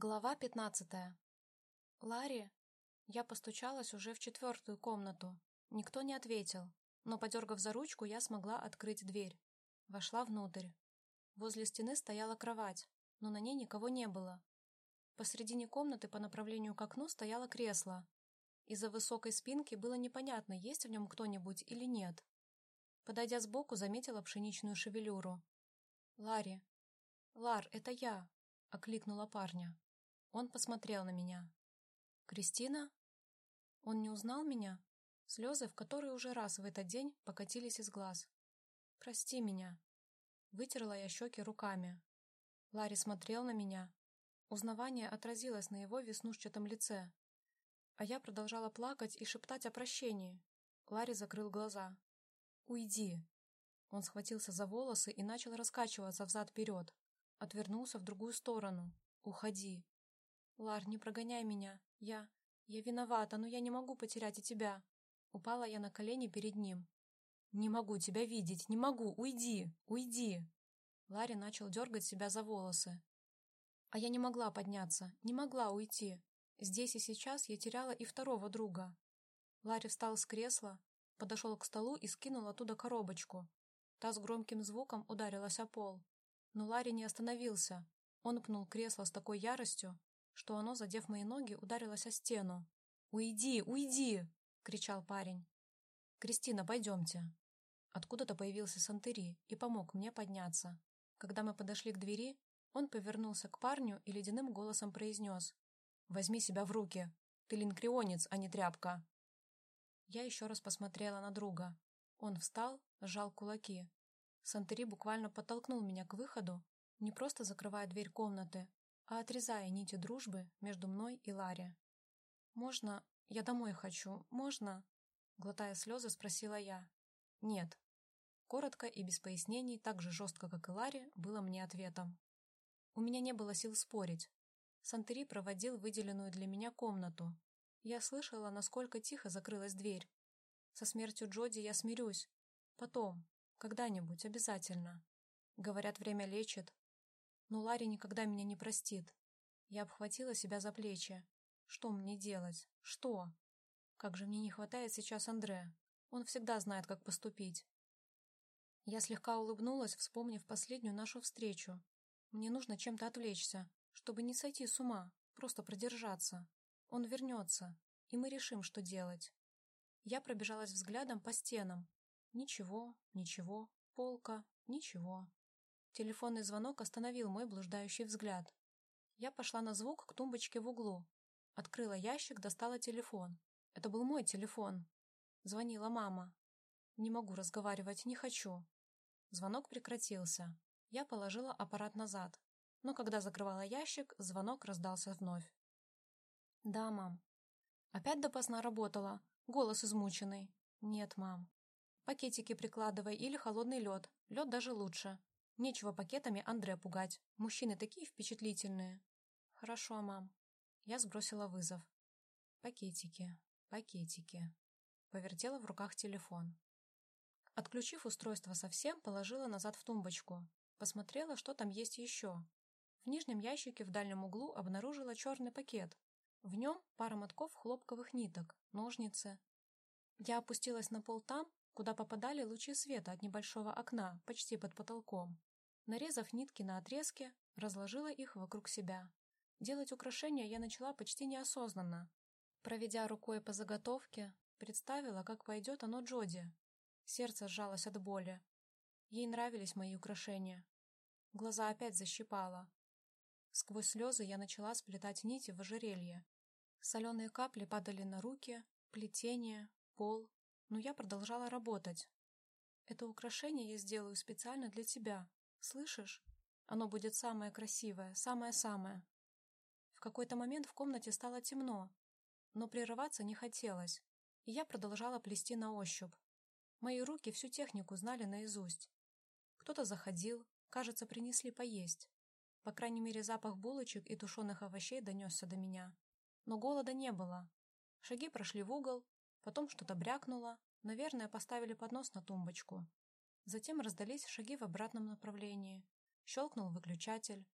Глава пятнадцатая. Ларри. Я постучалась уже в четвертую комнату. Никто не ответил, но, подергав за ручку, я смогла открыть дверь. Вошла внутрь. Возле стены стояла кровать, но на ней никого не было. Посредине комнаты по направлению к окну стояло кресло. Из-за высокой спинки было непонятно, есть в нем кто-нибудь или нет. Подойдя сбоку, заметила пшеничную шевелюру. «Ларри!» «Лар, это я!» — окликнула парня. Он посмотрел на меня. «Кристина?» Он не узнал меня? Слезы, в которые уже раз в этот день покатились из глаз. «Прости меня». Вытерла я щеки руками. Ларри смотрел на меня. Узнавание отразилось на его веснушчатом лице. А я продолжала плакать и шептать о прощении. Ларри закрыл глаза. «Уйди!» Он схватился за волосы и начал раскачиваться взад-вперед. Отвернулся в другую сторону. «Уходи!» «Лар, не прогоняй меня. Я... Я виновата, но я не могу потерять и тебя». Упала я на колени перед ним. «Не могу тебя видеть, не могу! Уйди! Уйди!» Ларри начал дергать себя за волосы. А я не могла подняться, не могла уйти. Здесь и сейчас я теряла и второго друга. Ларри встал с кресла, подошел к столу и скинул оттуда коробочку. Та с громким звуком ударилась о пол. Но Ларри не остановился. Он пнул кресло с такой яростью, что оно, задев мои ноги, ударилось о стену. «Уйди, уйди!» — кричал парень. «Кристина, пойдемте». Откуда-то появился Сантери и помог мне подняться. Когда мы подошли к двери, он повернулся к парню и ледяным голосом произнес. «Возьми себя в руки. Ты линкрионец, а не тряпка». Я еще раз посмотрела на друга. Он встал, сжал кулаки. Сантери буквально подтолкнул меня к выходу, не просто закрывая дверь комнаты, а отрезая нити дружбы между мной и Ларри. «Можно? Я домой хочу. Можно?» Глотая слезы, спросила я. «Нет». Коротко и без пояснений, так же жестко, как и Ларри, было мне ответом. У меня не было сил спорить. Сантери проводил выделенную для меня комнату. Я слышала, насколько тихо закрылась дверь. Со смертью Джоди я смирюсь. Потом, когда-нибудь, обязательно. Говорят, время лечит. Но Ларри никогда меня не простит. Я обхватила себя за плечи. Что мне делать? Что? Как же мне не хватает сейчас Андре. Он всегда знает, как поступить. Я слегка улыбнулась, вспомнив последнюю нашу встречу. Мне нужно чем-то отвлечься, чтобы не сойти с ума, просто продержаться. Он вернется, и мы решим, что делать. Я пробежалась взглядом по стенам, Ничего, ничего, полка, ничего. Телефонный звонок остановил мой блуждающий взгляд. Я пошла на звук к тумбочке в углу. Открыла ящик, достала телефон. Это был мой телефон. Звонила мама. Не могу разговаривать, не хочу. Звонок прекратился. Я положила аппарат назад. Но когда закрывала ящик, звонок раздался вновь. «Да, мам». «Опять допоздна работала. Голос измученный». «Нет, мам». Пакетики прикладывай или холодный лед. Лед даже лучше. Нечего пакетами Андре пугать. Мужчины такие впечатлительные. Хорошо, мам. Я сбросила вызов. Пакетики, пакетики. Повертела в руках телефон. Отключив устройство совсем, положила назад в тумбочку. Посмотрела, что там есть еще. В нижнем ящике в дальнем углу обнаружила черный пакет. В нем пара мотков хлопковых ниток, ножницы. Я опустилась на пол там, куда попадали лучи света от небольшого окна, почти под потолком. Нарезав нитки на отрезки, разложила их вокруг себя. Делать украшения я начала почти неосознанно. Проведя рукой по заготовке, представила, как пойдет оно Джоди. Сердце сжалось от боли. Ей нравились мои украшения. Глаза опять защипало. Сквозь слезы я начала сплетать нити в ожерелье. Соленые капли падали на руки, плетение, пол, но я продолжала работать. Это украшение я сделаю специально для тебя. Слышишь? Оно будет самое красивое, самое-самое. В какой-то момент в комнате стало темно, но прерываться не хотелось, и я продолжала плести на ощупь. Мои руки всю технику знали наизусть. Кто-то заходил, кажется, принесли поесть. По крайней мере, запах булочек и тушеных овощей донесся до меня. Но голода не было. Шаги прошли в угол, Потом что-то брякнуло. Наверное, поставили поднос на тумбочку. Затем раздались шаги в обратном направлении. Щелкнул выключатель.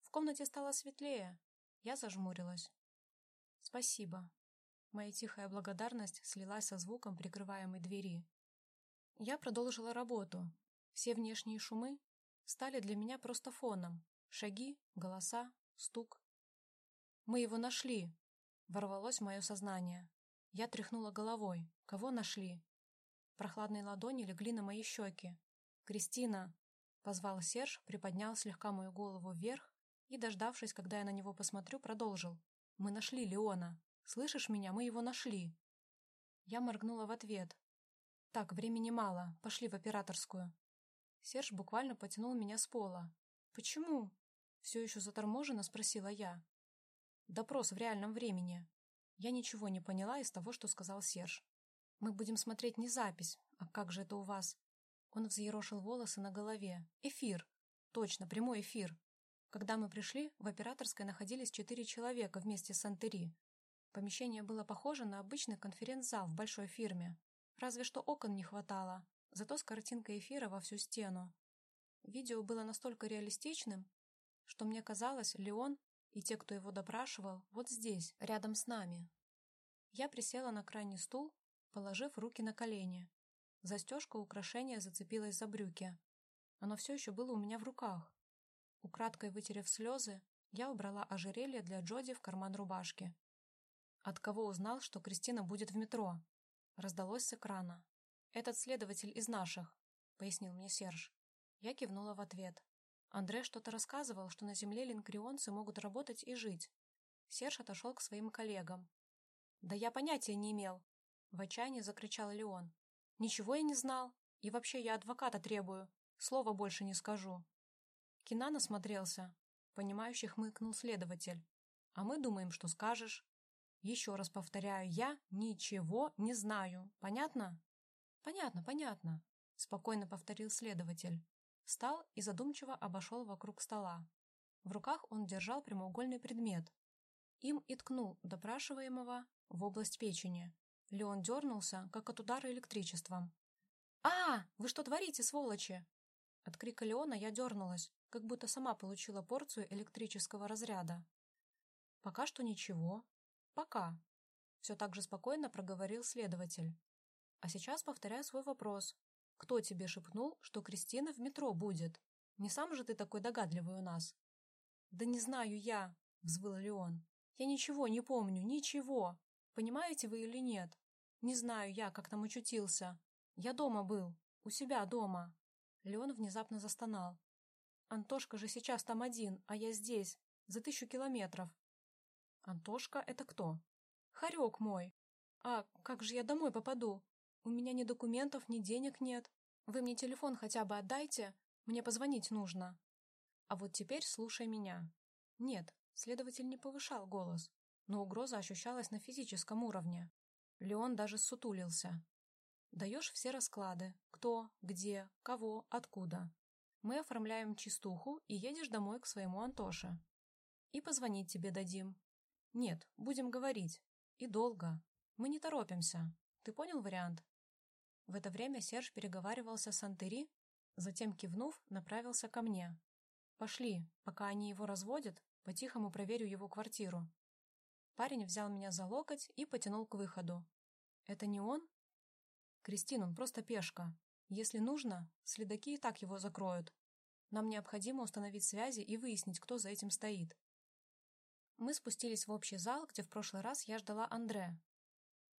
В комнате стало светлее. Я зажмурилась. «Спасибо». Моя тихая благодарность слилась со звуком прикрываемой двери. Я продолжила работу. Все внешние шумы стали для меня просто фоном. Шаги, голоса, стук. «Мы его нашли!» — ворвалось мое сознание. Я тряхнула головой. «Кого нашли?» Прохладные ладони легли на мои щеки. «Кристина!» — позвал Серж, приподнял слегка мою голову вверх и, дождавшись, когда я на него посмотрю, продолжил. «Мы нашли Леона. Слышишь меня? Мы его нашли!» Я моргнула в ответ. «Так, времени мало. Пошли в операторскую». Серж буквально потянул меня с пола. «Почему?» Все еще заторможенно спросила я. Допрос в реальном времени. Я ничего не поняла из того, что сказал Серж. Мы будем смотреть не запись, а как же это у вас? Он взъерошил волосы на голове. Эфир. Точно, прямой эфир. Когда мы пришли, в операторской находились четыре человека вместе с Антери. Помещение было похоже на обычный конференц-зал в большой фирме. Разве что окон не хватало, зато с картинкой эфира во всю стену. Видео было настолько реалистичным, что мне казалось, Леон и те, кто его допрашивал, вот здесь, рядом с нами. Я присела на крайний стул, положив руки на колени. Застежка украшения зацепилась за брюки. Оно все еще было у меня в руках. Украдкой вытерев слезы, я убрала ожерелье для Джоди в карман рубашки. От кого узнал, что Кристина будет в метро? Раздалось с экрана. «Этот следователь из наших», — пояснил мне Серж. Я кивнула в ответ. Андре что-то рассказывал, что на Земле линкрионцы могут работать и жить. Серж отошел к своим коллегам. «Да я понятия не имел!» В отчаянии закричал Леон. «Ничего я не знал. И вообще я адвоката требую. Слова больше не скажу». Кинан осмотрелся. Понимающий хмыкнул следователь. «А мы думаем, что скажешь». «Еще раз повторяю, я ничего не знаю. Понятно?» «Понятно, понятно», — спокойно повторил следователь. Встал и задумчиво обошел вокруг стола. В руках он держал прямоугольный предмет. Им и ткнул допрашиваемого в область печени. Леон дернулся, как от удара электричеством. «А, вы что творите, сволочи?» От крика Леона я дернулась, как будто сама получила порцию электрического разряда. «Пока что ничего. Пока», — все так же спокойно проговорил следователь. «А сейчас повторяю свой вопрос. Кто тебе шепнул, что Кристина в метро будет? Не сам же ты такой догадливый у нас?» «Да не знаю я», — взвыл Леон. «Я ничего не помню, ничего. Понимаете вы или нет? Не знаю я, как там очутился. Я дома был, у себя дома». Леон внезапно застонал. «Антошка же сейчас там один, а я здесь, за тысячу километров». «Антошка — это кто?» «Хорек мой. А как же я домой попаду? У меня ни документов, ни денег нет. Вы мне телефон хотя бы отдайте, мне позвонить нужно. А вот теперь слушай меня. Нет, следователь не повышал голос, но угроза ощущалась на физическом уровне. Леон даже сутулился. Даешь все расклады. Кто, где, кого, откуда. Мы оформляем чистуху и едешь домой к своему Антоше. И позвонить тебе дадим. Нет, будем говорить. И долго. Мы не торопимся. Ты понял вариант? В это время Серж переговаривался с Антери, затем, кивнув, направился ко мне. «Пошли, пока они его разводят, по-тихому проверю его квартиру». Парень взял меня за локоть и потянул к выходу. «Это не он?» «Кристин, он просто пешка. Если нужно, следаки и так его закроют. Нам необходимо установить связи и выяснить, кто за этим стоит». Мы спустились в общий зал, где в прошлый раз я ждала Андре.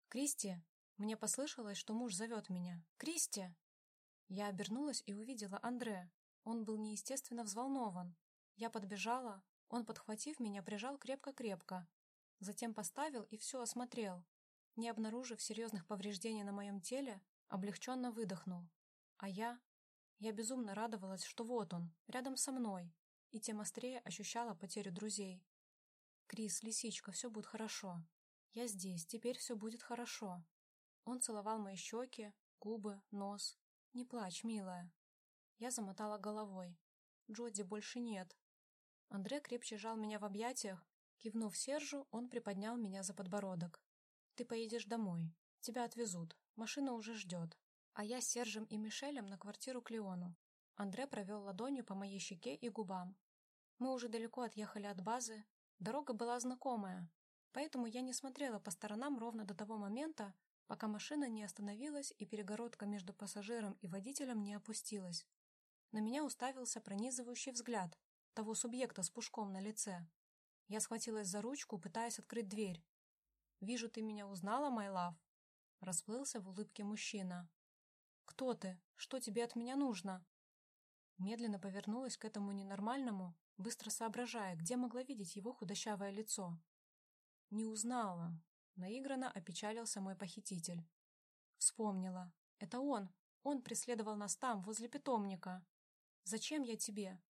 «Кристи, мне послышалось, что муж зовет меня. «Кристи!» Я обернулась и увидела Андре. Он был неестественно взволнован. Я подбежала, он, подхватив меня, прижал крепко-крепко. Затем поставил и все осмотрел. Не обнаружив серьезных повреждений на моем теле, облегченно выдохнул. А я... Я безумно радовалась, что вот он, рядом со мной, и тем острее ощущала потерю друзей. «Крис, лисичка, все будет хорошо. Я здесь, теперь все будет хорошо. Он целовал мои щеки, губы, нос. «Не плачь, милая». Я замотала головой. Джоди больше нет. Андре крепче жал меня в объятиях. Кивнув Сержу, он приподнял меня за подбородок. «Ты поедешь домой. Тебя отвезут. Машина уже ждет. А я с Сержем и Мишелем на квартиру к Леону». Андре провел ладонью по моей щеке и губам. Мы уже далеко отъехали от базы. Дорога была знакомая, поэтому я не смотрела по сторонам ровно до того момента, пока машина не остановилась и перегородка между пассажиром и водителем не опустилась. На меня уставился пронизывающий взгляд того субъекта с пушком на лице. Я схватилась за ручку, пытаясь открыть дверь. «Вижу, ты меня узнала, май лав?» Расплылся в улыбке мужчина. «Кто ты? Что тебе от меня нужно?» Медленно повернулась к этому ненормальному, быстро соображая, где могла видеть его худощавое лицо. «Не узнала», — наигранно опечалился мой похититель. Вспомнила. «Это он. Он преследовал нас там, возле питомника. Зачем я тебе?»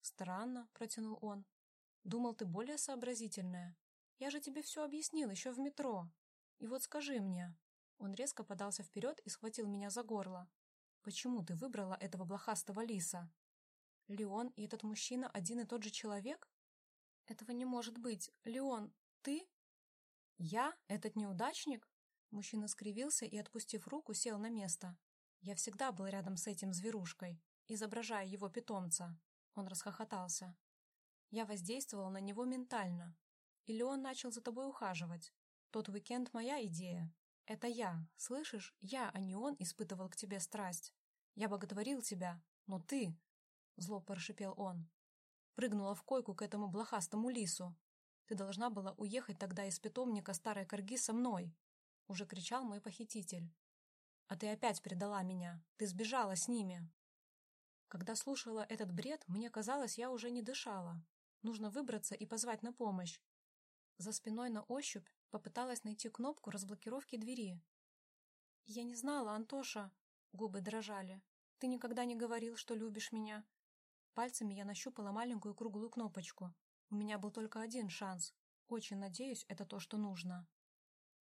«Странно», — протянул он. «Думал, ты более сообразительная. Я же тебе все объяснил еще в метро. И вот скажи мне». Он резко подался вперед и схватил меня за горло. «Почему ты выбрала этого блохастого лиса?» «Леон и этот мужчина один и тот же человек?» «Этого не может быть. Леон, ты?» «Я? Этот неудачник?» Мужчина скривился и, отпустив руку, сел на место. Я всегда был рядом с этим зверушкой, изображая его питомца. Он расхохотался. Я воздействовал на него ментально. Или он начал за тобой ухаживать. Тот уикенд моя идея. Это я, слышишь? Я, а не он, испытывал к тебе страсть. Я боготворил тебя, но ты... Зло прошипел он. Прыгнула в койку к этому блохастому лису. Ты должна была уехать тогда из питомника старой корги со мной. Уже кричал мой похититель. А ты опять предала меня. Ты сбежала с ними. Когда слушала этот бред, мне казалось, я уже не дышала. Нужно выбраться и позвать на помощь. За спиной на ощупь попыталась найти кнопку разблокировки двери. «Я не знала, Антоша!» Губы дрожали. «Ты никогда не говорил, что любишь меня!» Пальцами я нащупала маленькую круглую кнопочку. У меня был только один шанс. Очень надеюсь, это то, что нужно.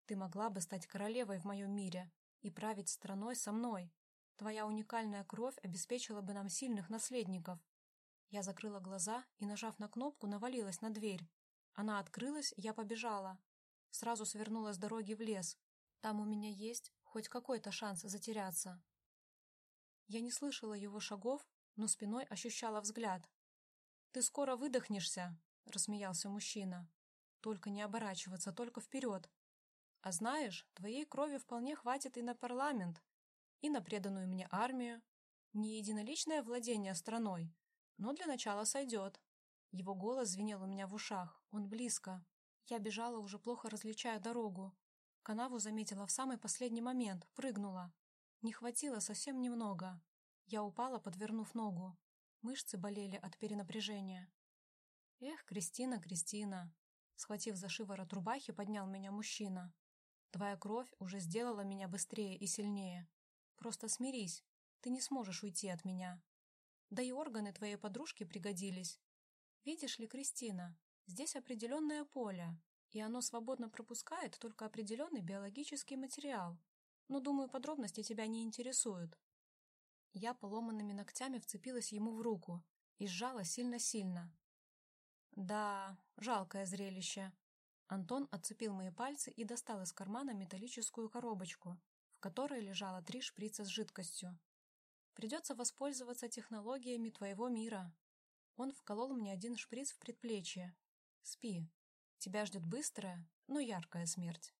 Ты могла бы стать королевой в моем мире и править страной со мной. Твоя уникальная кровь обеспечила бы нам сильных наследников. Я закрыла глаза и, нажав на кнопку, навалилась на дверь. Она открылась, я побежала. Сразу свернула с дороги в лес. Там у меня есть хоть какой-то шанс затеряться. Я не слышала его шагов, но спиной ощущала взгляд. «Ты скоро выдохнешься», — рассмеялся мужчина. «Только не оборачиваться, только вперед. А знаешь, твоей крови вполне хватит и на парламент, и на преданную мне армию. Не единоличное владение страной, но для начала сойдет. Его голос звенел у меня в ушах, он близко. Я бежала, уже плохо различая дорогу. Канаву заметила в самый последний момент, прыгнула. Не хватило совсем немного. Я упала, подвернув ногу. Мышцы болели от перенапряжения. «Эх, Кристина, Кристина!» Схватив за шиворот рубахи, поднял меня мужчина. «Твоя кровь уже сделала меня быстрее и сильнее. Просто смирись, ты не сможешь уйти от меня. Да и органы твоей подружки пригодились. Видишь ли, Кристина, здесь определенное поле, и оно свободно пропускает только определенный биологический материал. Но, думаю, подробности тебя не интересуют. Я поломанными ногтями вцепилась ему в руку и сжала сильно-сильно. Да, жалкое зрелище. Антон отцепил мои пальцы и достал из кармана металлическую коробочку, которой лежало три шприца с жидкостью. Придется воспользоваться технологиями твоего мира. Он вколол мне один шприц в предплечье. Спи. Тебя ждет быстрая, но яркая смерть.